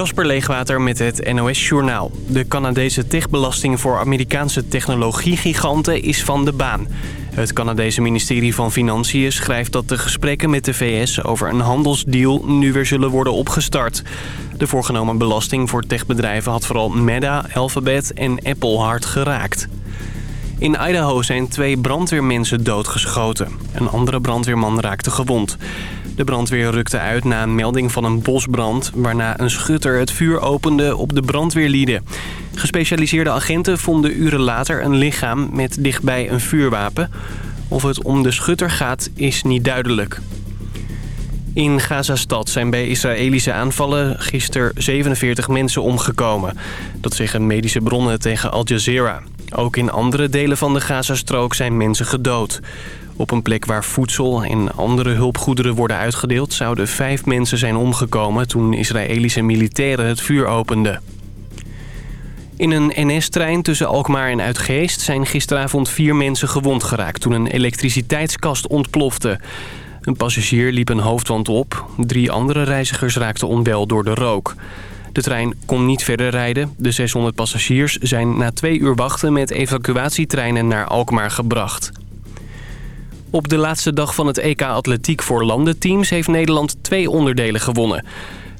Jasper Leegwater met het NOS Journaal. De Canadese techbelasting voor Amerikaanse technologiegiganten is van de baan. Het Canadese ministerie van Financiën schrijft dat de gesprekken met de VS over een handelsdeal nu weer zullen worden opgestart. De voorgenomen belasting voor techbedrijven had vooral Meta, Alphabet en Apple hard geraakt. In Idaho zijn twee brandweermensen doodgeschoten. Een andere brandweerman raakte gewond. De brandweer rukte uit na een melding van een bosbrand... waarna een schutter het vuur opende op de brandweerlieden. Gespecialiseerde agenten vonden uren later een lichaam met dichtbij een vuurwapen. Of het om de schutter gaat, is niet duidelijk. In Gazastad zijn bij Israëlische aanvallen gisteren 47 mensen omgekomen. Dat zeggen medische bronnen tegen Al Jazeera. Ook in andere delen van de Gazastrook zijn mensen gedood. Op een plek waar voedsel en andere hulpgoederen worden uitgedeeld... zouden vijf mensen zijn omgekomen toen Israëlische militairen het vuur openden. In een NS-trein tussen Alkmaar en Uitgeest zijn gisteravond vier mensen gewond geraakt... toen een elektriciteitskast ontplofte. Een passagier liep een hoofdwand op. Drie andere reizigers raakten onwel door de rook. De trein kon niet verder rijden. De 600 passagiers zijn na twee uur wachten met evacuatietreinen naar Alkmaar gebracht. Op de laatste dag van het EK Atletiek voor landenteams heeft Nederland twee onderdelen gewonnen.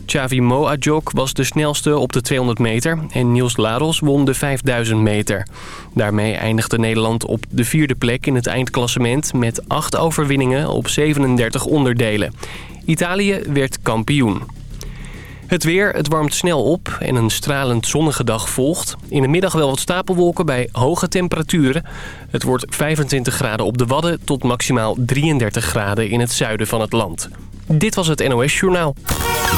Chavi Moajok was de snelste op de 200 meter en Niels Laros won de 5000 meter. Daarmee eindigde Nederland op de vierde plek in het eindklassement met acht overwinningen op 37 onderdelen. Italië werd kampioen. Het weer, het warmt snel op en een stralend zonnige dag volgt. In de middag wel wat stapelwolken bij hoge temperaturen. Het wordt 25 graden op de Wadden tot maximaal 33 graden in het zuiden van het land. Dit was het NOS Journaal.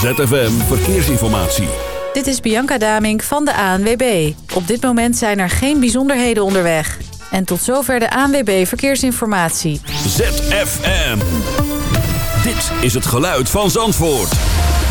ZFM Verkeersinformatie. Dit is Bianca Damink van de ANWB. Op dit moment zijn er geen bijzonderheden onderweg. En tot zover de ANWB Verkeersinformatie. ZFM. Dit is het geluid van Zandvoort.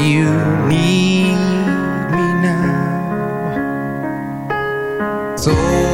you need me now. So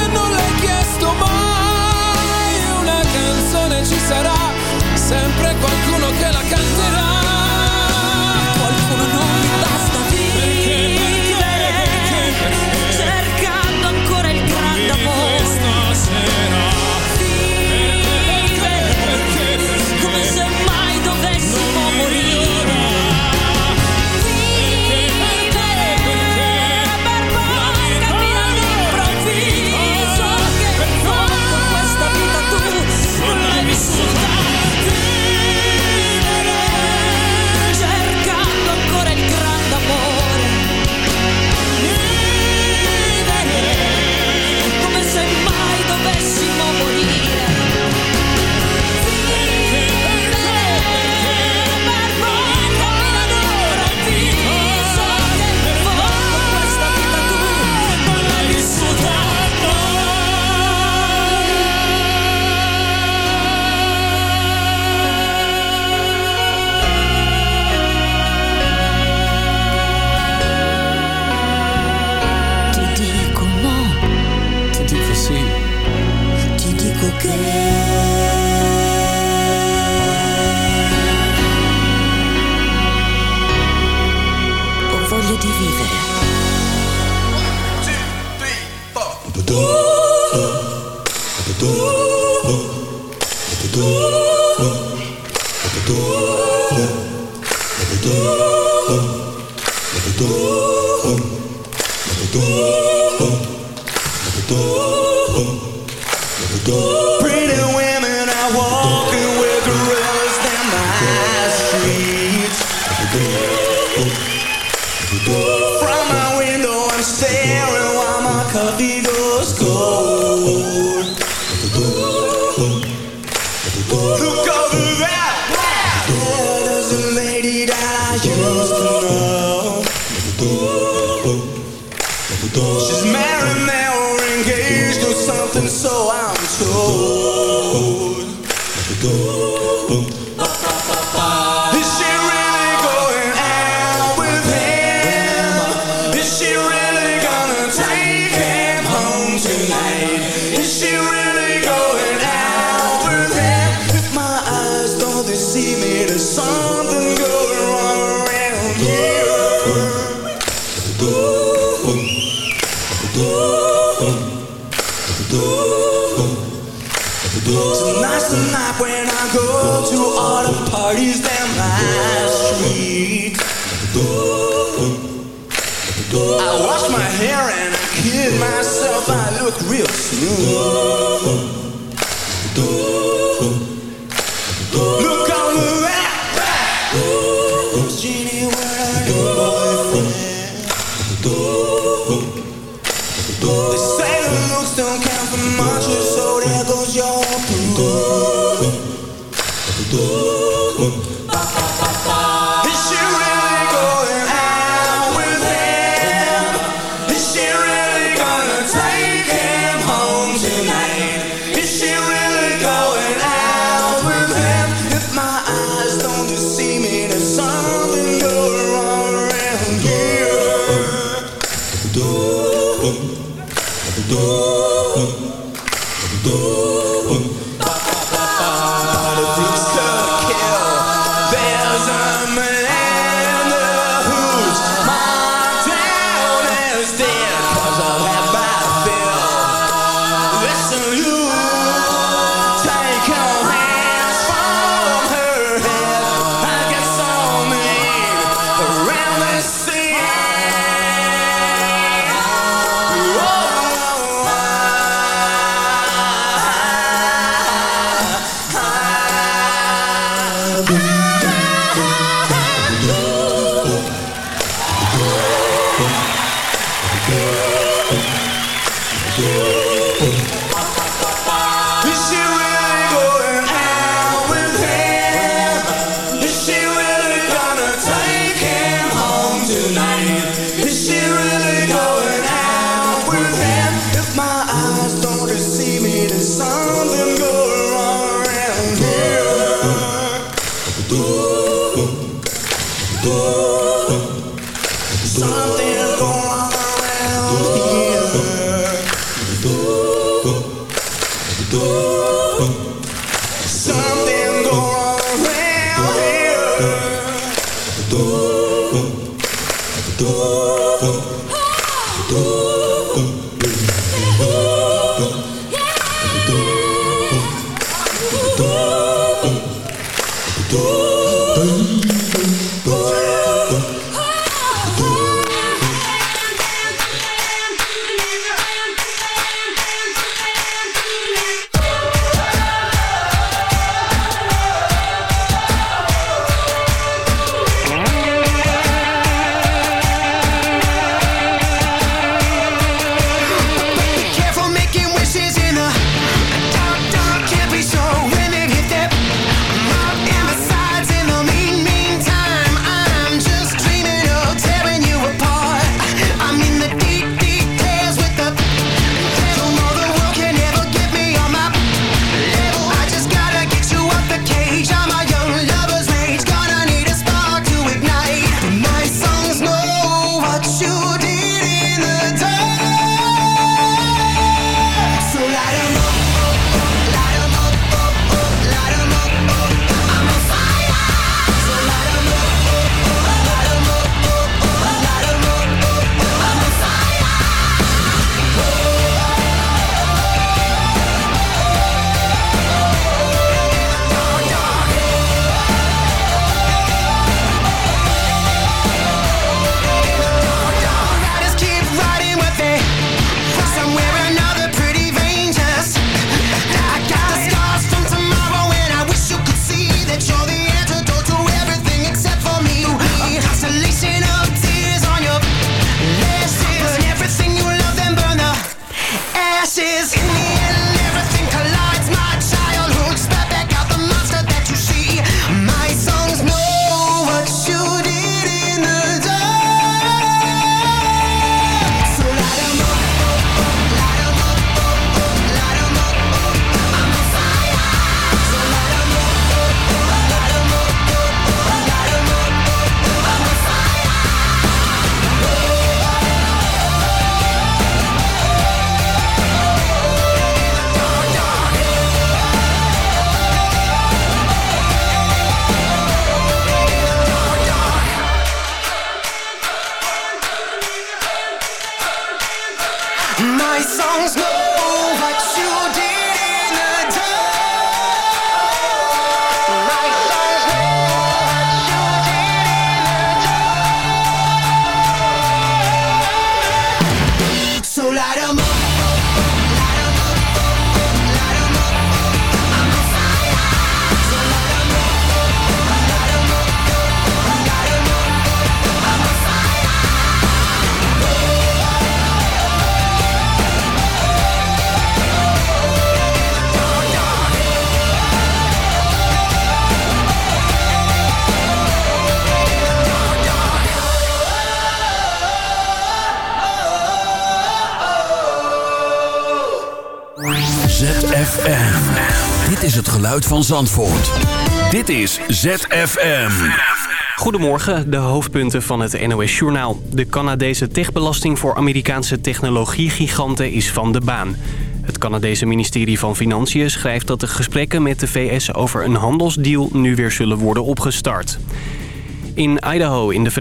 From my window I'm staring while my coffee goes cold. Boom. Van Zandvoort. Dit is ZFM. Goedemorgen, de hoofdpunten van het NOS Journaal. De Canadese techbelasting voor Amerikaanse technologiegiganten is van de baan. Het Canadese ministerie van Financiën schrijft dat de gesprekken met de VS over een handelsdeal nu weer zullen worden opgestart. In Idaho in de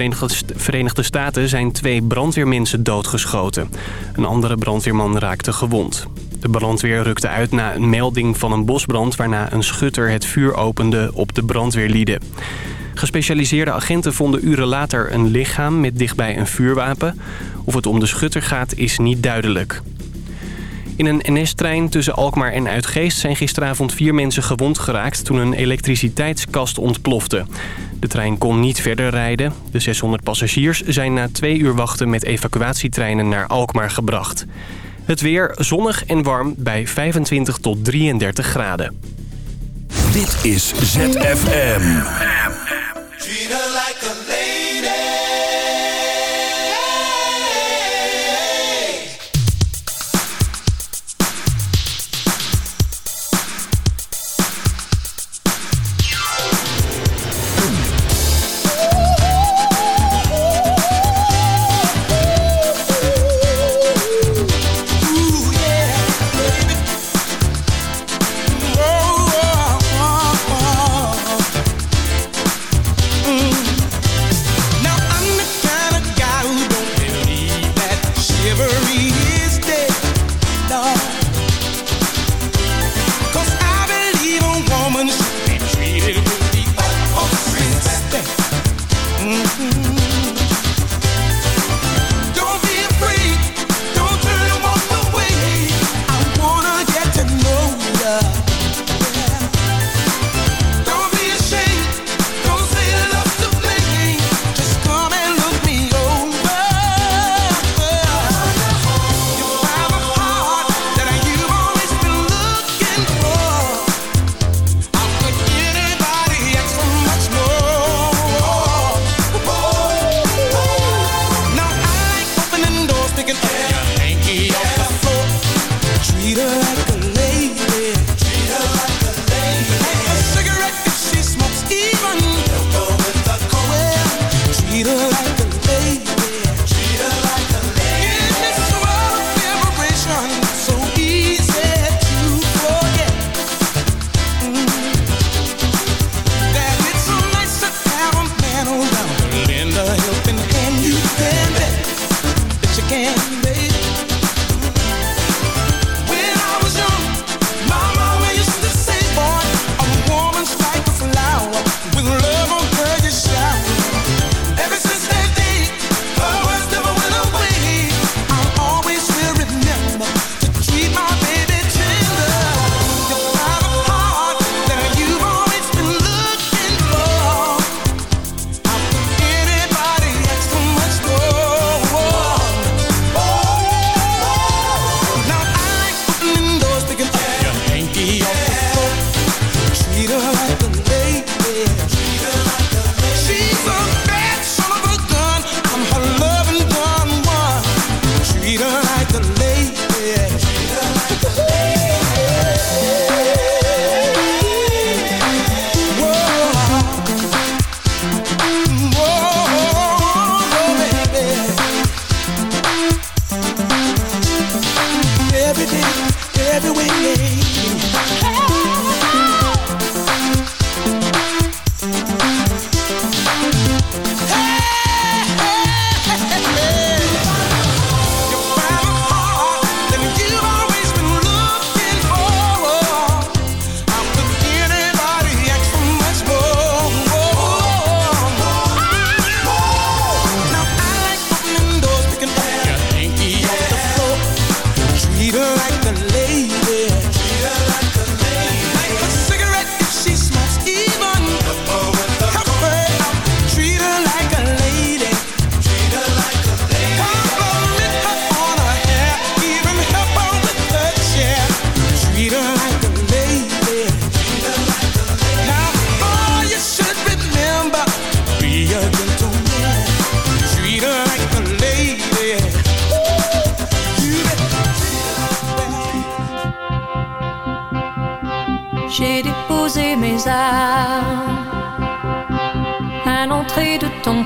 Verenigde, Staten zijn twee brandweermensen doodgeschoten. Een andere brandweerman raakte gewond. De brandweer rukte uit na een melding van een bosbrand... waarna een schutter het vuur opende op de brandweerlieden. Gespecialiseerde agenten vonden uren later een lichaam met dichtbij een vuurwapen. Of het om de schutter gaat is niet duidelijk. In een NS-trein tussen Alkmaar en Uitgeest zijn gisteravond vier mensen gewond geraakt toen een elektriciteitskast ontplofte. De trein kon niet verder rijden. De 600 passagiers zijn na twee uur wachten met evacuatietreinen naar Alkmaar gebracht. Het weer zonnig en warm bij 25 tot 33 graden. Dit is ZFM.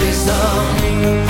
be something